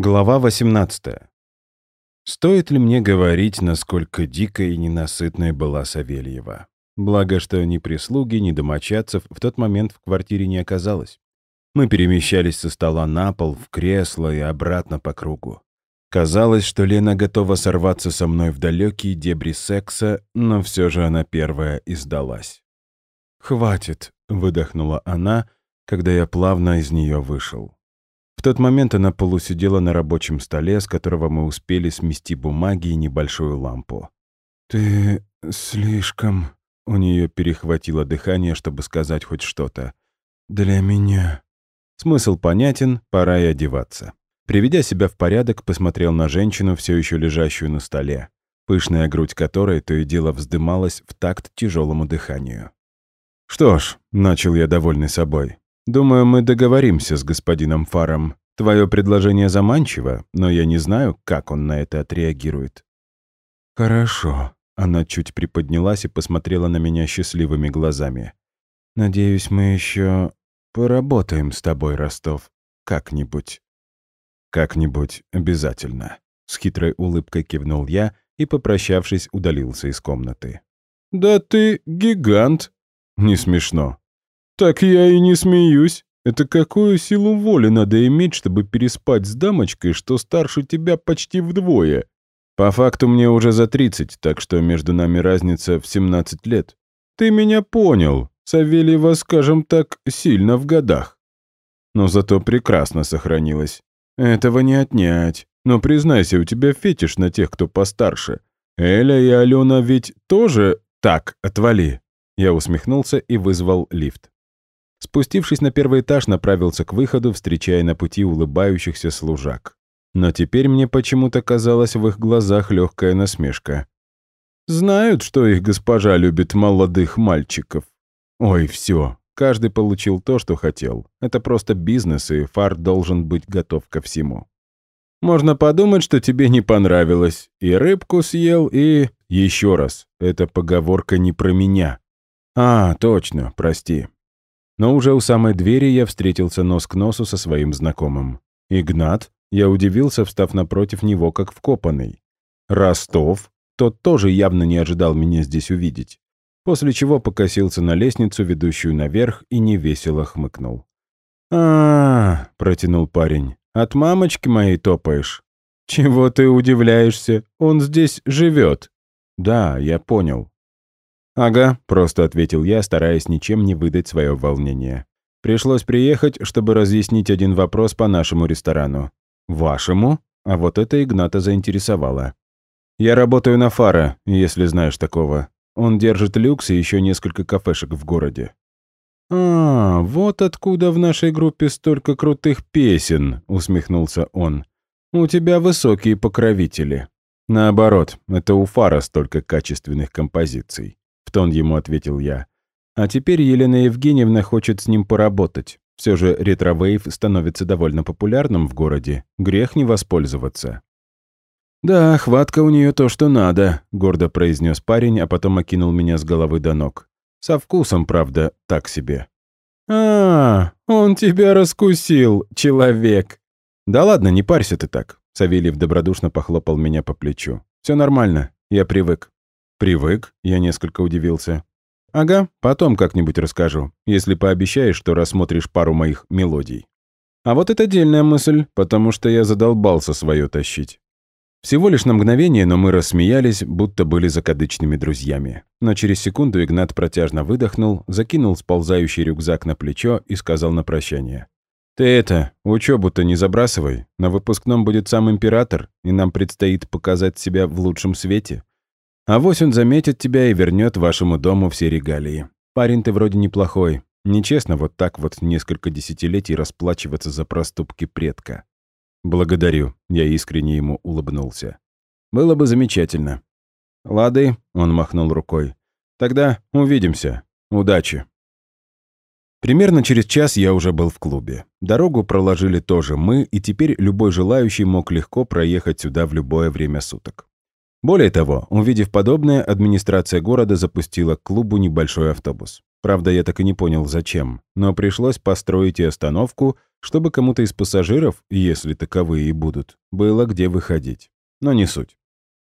Глава 18. Стоит ли мне говорить, насколько дикой и ненасытной была Савельева? Благо, что ни прислуги, ни домочадцев в тот момент в квартире не оказалось. Мы перемещались со стола на пол, в кресло и обратно по кругу. Казалось, что Лена готова сорваться со мной в далекие дебри секса, но все же она первая и сдалась. «Хватит», — выдохнула она, когда я плавно из нее вышел. В тот момент она полусидела на рабочем столе, с которого мы успели смести бумаги и небольшую лампу. «Ты слишком...» У нее перехватило дыхание, чтобы сказать хоть что-то. «Для меня...» Смысл понятен, пора и одеваться. Приведя себя в порядок, посмотрел на женщину, все еще лежащую на столе, пышная грудь которой то и дело вздымалась в такт тяжелому дыханию. «Что ж», — начал я довольный собой, — «думаю, мы договоримся с господином Фаром. Твое предложение заманчиво, но я не знаю, как он на это отреагирует». «Хорошо», — она чуть приподнялась и посмотрела на меня счастливыми глазами. «Надеюсь, мы еще поработаем с тобой, Ростов, как-нибудь». «Как-нибудь обязательно», — с хитрой улыбкой кивнул я и, попрощавшись, удалился из комнаты. «Да ты гигант!» «Не смешно». «Так я и не смеюсь. Это какую силу воли надо иметь, чтобы переспать с дамочкой, что старше тебя почти вдвое?» «По факту мне уже за 30, так что между нами разница в 17 лет». «Ты меня понял. Савельева, скажем так, сильно в годах». «Но зато прекрасно сохранилась. «Этого не отнять. Но признайся, у тебя фетиш на тех, кто постарше. Эля и Алена ведь тоже так, отвали». Я усмехнулся и вызвал лифт. Спустившись на первый этаж, направился к выходу, встречая на пути улыбающихся служак. Но теперь мне почему-то казалось в их глазах легкая насмешка. «Знают, что их госпожа любит молодых мальчиков». «Ой, все, Каждый получил то, что хотел. Это просто бизнес, и фар должен быть готов ко всему. Можно подумать, что тебе не понравилось. И рыбку съел, и... Еще раз, эта поговорка не про меня. А, точно, прости. Но уже у самой двери я встретился нос к носу со своим знакомым. Игнат, я удивился, встав напротив него, как вкопанный. Ростов, тот тоже явно не ожидал меня здесь увидеть после чего покосился на лестницу, ведущую наверх, и невесело хмыкнул. а, протянул парень. «От мамочки моей топаешь?» «Чего ты удивляешься? Он здесь живет». «Да, я понял». «Ага», — просто ответил я, стараясь ничем не выдать свое волнение. «Пришлось приехать, чтобы разъяснить один вопрос по нашему ресторану». «Вашему?» А вот это Игната заинтересовало. «Я работаю на Фара, если знаешь такого. Он держит люкс и еще несколько кафешек в городе. «А, вот откуда в нашей группе столько крутых песен», — усмехнулся он. «У тебя высокие покровители». «Наоборот, это у Фара столько качественных композиций», — в тон ему ответил я. «А теперь Елена Евгеньевна хочет с ним поработать. Все же retrowave становится довольно популярным в городе. Грех не воспользоваться». «Да, хватка у нее то, что надо», — гордо произнес парень, а потом окинул меня с головы до ног. Со вкусом, правда, так себе. «А, он тебя раскусил, человек!» «Да ладно, не парься ты так», — Савельев добродушно похлопал меня по плечу. «Все нормально, я привык». «Привык?» — я несколько удивился. «Ага, потом как-нибудь расскажу, если пообещаешь, что рассмотришь пару моих мелодий». А вот это дельная мысль, потому что я задолбался свое тащить. Всего лишь на мгновение, но мы рассмеялись, будто были закадычными друзьями. Но через секунду Игнат протяжно выдохнул, закинул сползающий рюкзак на плечо и сказал на прощание. «Ты это, учебу-то не забрасывай. На выпускном будет сам император, и нам предстоит показать себя в лучшем свете. А вось он заметит тебя и вернет вашему дому все регалии. Парень ты вроде неплохой. Нечестно вот так вот несколько десятилетий расплачиваться за проступки предка. «Благодарю», — я искренне ему улыбнулся. «Было бы замечательно». «Лады», — он махнул рукой. «Тогда увидимся. Удачи». Примерно через час я уже был в клубе. Дорогу проложили тоже мы, и теперь любой желающий мог легко проехать сюда в любое время суток. Более того, увидев подобное, администрация города запустила к клубу небольшой автобус. Правда, я так и не понял, зачем, но пришлось построить и остановку, чтобы кому-то из пассажиров, если таковые и будут, было где выходить. Но не суть.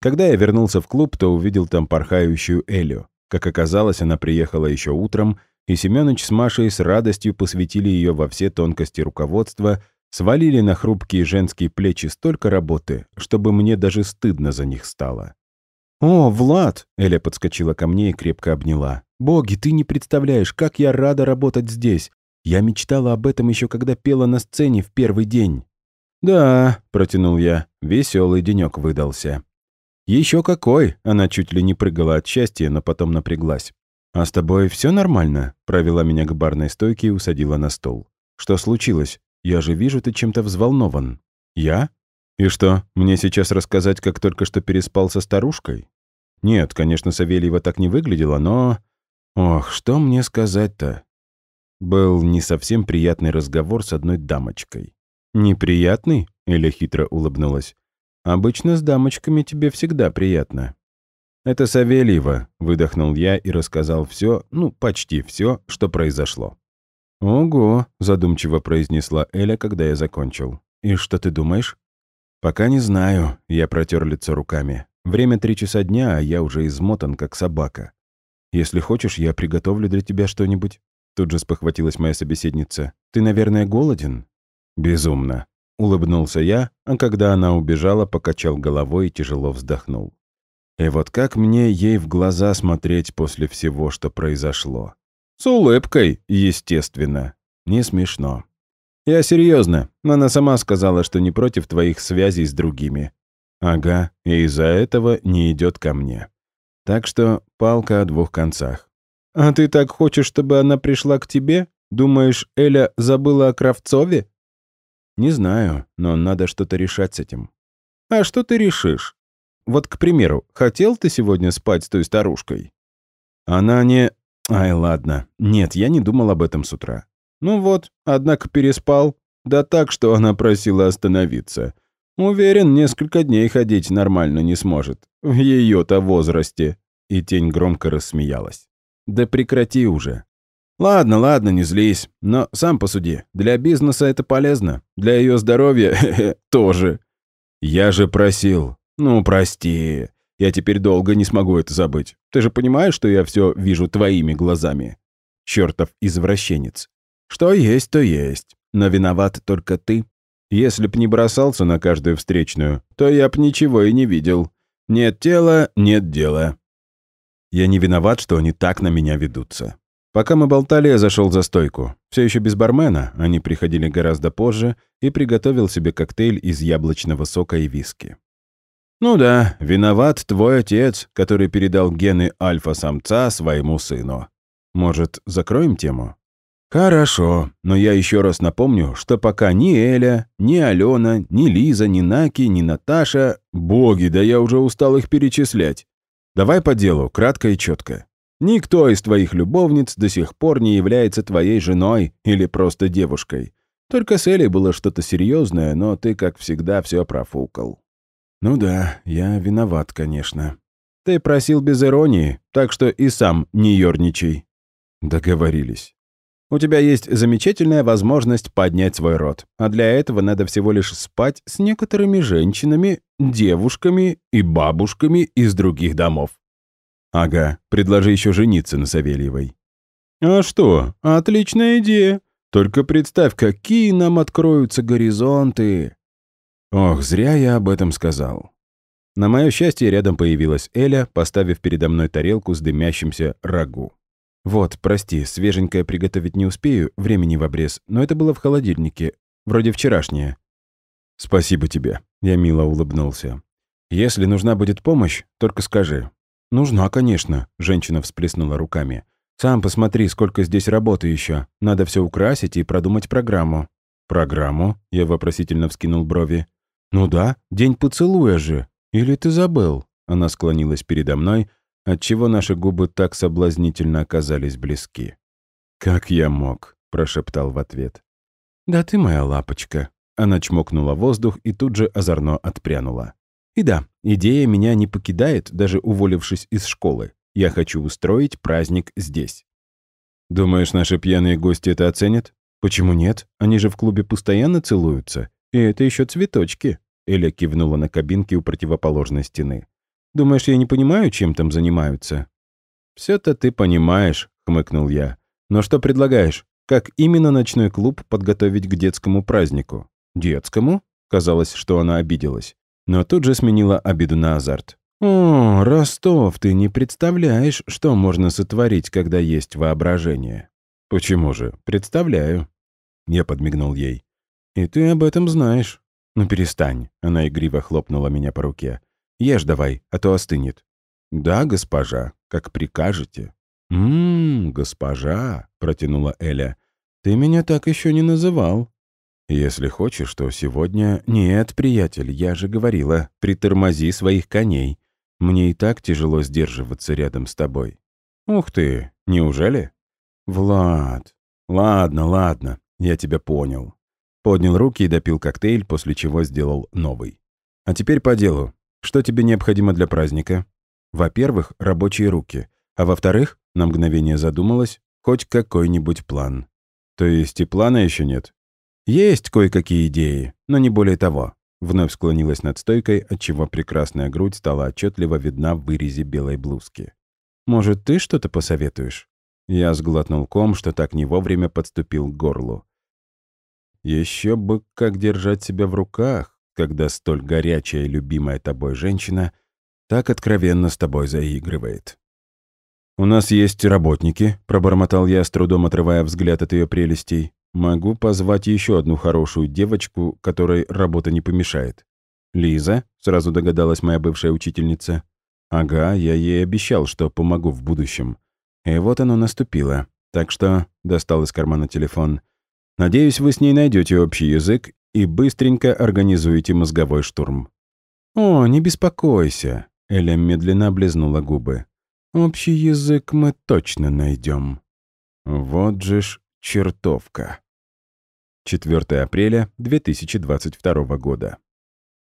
Когда я вернулся в клуб, то увидел там порхающую Элю. Как оказалось, она приехала еще утром, и Семёныч с Машей с радостью посвятили ее во все тонкости руководства, свалили на хрупкие женские плечи столько работы, чтобы мне даже стыдно за них стало. «О, Влад!» — Эля подскочила ко мне и крепко обняла. «Боги, ты не представляешь, как я рада работать здесь! Я мечтала об этом еще когда пела на сцене в первый день». «Да», — протянул я, — веселый денек выдался. Еще какой!» — она чуть ли не прыгала от счастья, но потом напряглась. «А с тобой все нормально?» — провела меня к барной стойке и усадила на стол. «Что случилось? Я же вижу, ты чем-то взволнован». «Я? И что, мне сейчас рассказать, как только что переспал со старушкой?» «Нет, конечно, Савельева так не выглядела, но...» «Ох, что мне сказать-то?» Был не совсем приятный разговор с одной дамочкой. «Неприятный?» — Эля хитро улыбнулась. «Обычно с дамочками тебе всегда приятно». «Это Савельева», — выдохнул я и рассказал все, ну, почти все, что произошло. «Ого», — задумчиво произнесла Эля, когда я закончил. «И что ты думаешь?» «Пока не знаю», — я протер лицо руками. «Время три часа дня, а я уже измотан, как собака. Если хочешь, я приготовлю для тебя что-нибудь». Тут же спохватилась моя собеседница. «Ты, наверное, голоден?» «Безумно», — улыбнулся я, а когда она убежала, покачал головой и тяжело вздохнул. И вот как мне ей в глаза смотреть после всего, что произошло? С улыбкой, естественно. Не смешно. Я серьезно. Она сама сказала, что не против твоих связей с другими. Ага, и из-за этого не идет ко мне. Так что палка о двух концах. А ты так хочешь, чтобы она пришла к тебе? Думаешь, Эля забыла о Кравцове? Не знаю, но надо что-то решать с этим. А что ты решишь? Вот, к примеру, хотел ты сегодня спать с той старушкой? Она не... Ай, ладно. Нет, я не думал об этом с утра. Ну вот, однако переспал. Да так, что она просила остановиться. Уверен, несколько дней ходить нормально не сможет. В ее-то возрасте. И тень громко рассмеялась. Да прекрати уже. Ладно, ладно, не злись. Но сам посуди. Для бизнеса это полезно. Для ее здоровья тоже. Я же просил. «Ну, прости. Я теперь долго не смогу это забыть. Ты же понимаешь, что я все вижу твоими глазами?» Чертов извращенец. «Что есть, то есть. Но виноват только ты. Если б не бросался на каждую встречную, то я б ничего и не видел. Нет тела — нет дела». Я не виноват, что они так на меня ведутся. Пока мы болтали, я зашел за стойку. Все еще без бармена, они приходили гораздо позже, и приготовил себе коктейль из яблочного сока и виски. «Ну да, виноват твой отец, который передал гены альфа-самца своему сыну. Может, закроем тему?» «Хорошо, но я еще раз напомню, что пока ни Эля, ни Алена, ни Лиза, ни Наки, ни Наташа... Боги, да я уже устал их перечислять. Давай по делу, кратко и четко. Никто из твоих любовниц до сих пор не является твоей женой или просто девушкой. Только с Элей было что-то серьезное, но ты, как всегда, все профукал. «Ну да, я виноват, конечно. Ты просил без иронии, так что и сам не ерничай». Договорились. У тебя есть замечательная возможность поднять свой род, а для этого надо всего лишь спать с некоторыми женщинами, девушками и бабушками из других домов. Ага, предложи еще жениться на Савельевой. А что, отличная идея. Только представь, какие нам откроются горизонты. Ох, зря я об этом сказал. На мое счастье, рядом появилась Эля, поставив передо мной тарелку с дымящимся рагу. «Вот, прости, свеженькое приготовить не успею, времени в обрез, но это было в холодильнике, вроде вчерашнее». «Спасибо тебе», — я мило улыбнулся. «Если нужна будет помощь, только скажи». «Нужна, конечно», — женщина всплеснула руками. «Сам посмотри, сколько здесь работы еще. Надо все украсить и продумать программу». «Программу?» — я вопросительно вскинул брови. «Ну да, день поцелуя же. Или ты забыл?» Она склонилась передо мной, отчего наши губы так соблазнительно оказались близки. «Как я мог?» — прошептал в ответ. «Да ты моя лапочка». Она чмокнула воздух и тут же озорно отпрянула. «И да, идея меня не покидает, даже уволившись из школы. Я хочу устроить праздник здесь». «Думаешь, наши пьяные гости это оценят?» «Почему нет? Они же в клубе постоянно целуются. И это еще цветочки». Эля кивнула на кабинки у противоположной стены. «Думаешь, я не понимаю, чем там занимаются?» «Все-то ты понимаешь», — хмыкнул я. «Но что предлагаешь? Как именно ночной клуб подготовить к детскому празднику?» «Детскому?» Казалось, что она обиделась. Но тут же сменила обиду на азарт. «О, Ростов, ты не представляешь, что можно сотворить, когда есть воображение». «Почему же? Представляю». Я подмигнул ей. «И ты об этом знаешь». «Ну перестань», — она игриво хлопнула меня по руке. «Ешь давай, а то остынет». «Да, госпожа, как прикажете». «Ммм, госпожа», — протянула Эля. «Ты меня так еще не называл». «Если хочешь, то сегодня...» «Нет, приятель, я же говорила, притормози своих коней. Мне и так тяжело сдерживаться рядом с тобой». «Ух ты, неужели?» «Влад...» «Ладно, ладно, я тебя понял». Поднял руки и допил коктейль, после чего сделал новый. «А теперь по делу. Что тебе необходимо для праздника?» «Во-первых, рабочие руки. А во-вторых, на мгновение задумалась, хоть какой-нибудь план». «То есть и плана еще нет?» «Есть кое-какие идеи, но не более того». Вновь склонилась над стойкой, отчего прекрасная грудь стала отчетливо видна в вырезе белой блузки. «Может, ты что-то посоветуешь?» Я сглотнул ком, что так не вовремя подступил к горлу. Еще бы как держать себя в руках, когда столь горячая и любимая тобой женщина так откровенно с тобой заигрывает. «У нас есть работники», — пробормотал я, с трудом отрывая взгляд от ее прелестей. Могу позвать еще одну хорошую девочку, которой работа не помешает. Лиза, сразу догадалась моя бывшая учительница. Ага, я ей обещал, что помогу в будущем. И вот оно наступило. Так что достал из кармана телефон. Надеюсь, вы с ней найдете общий язык и быстренько организуете мозговой штурм. О, не беспокойся. Эля медленно облизнула губы. Общий язык мы точно найдем. Вот же ж Чертовка. 4 апреля 2022 года.